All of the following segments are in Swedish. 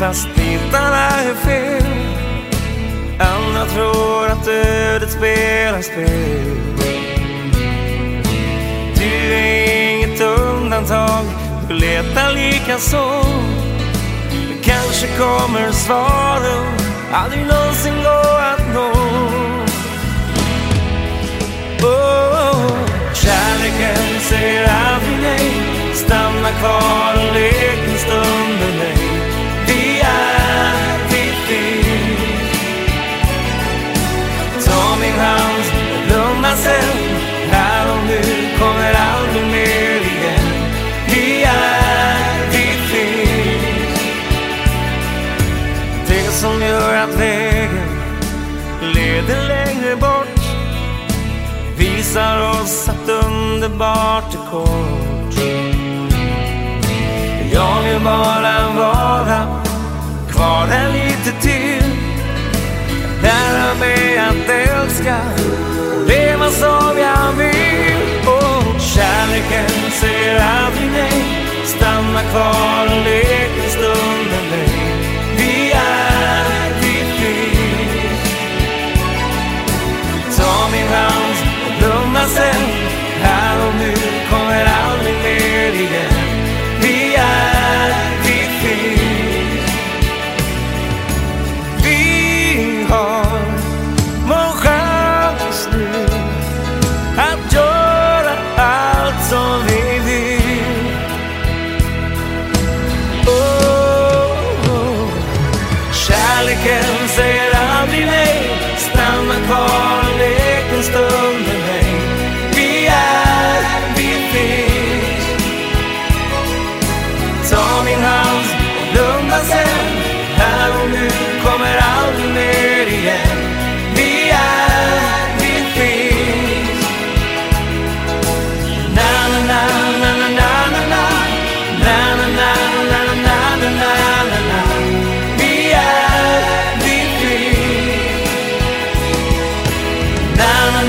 fast tittarna är fel. Andra tror att ödet spelar spel. Du är inget undantag, du letar lika så. Kanske kommer svaren, aldrig någonsin gå att nå. Oh, kärleken säger aldrig nej, stanna kvar och lev en stund mig. Vi är vid liv. Ta min hand och blunda sen, här och nu kommer aldrig mer igen. Vi är vid liv. Det som gör att vägen leder längre bort visar oss att underbart är kort bara vara kvar här lite till. Lära mig att älska och leva som jag vill. Och kärleken säger aldrig nej. Stanna kvar och lek en stund med mig. Vi är vid liv. Ta min hand och blunda sen.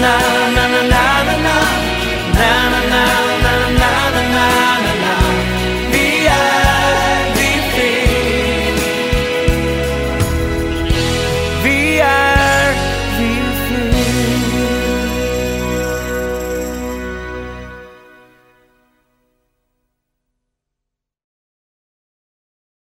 tonight.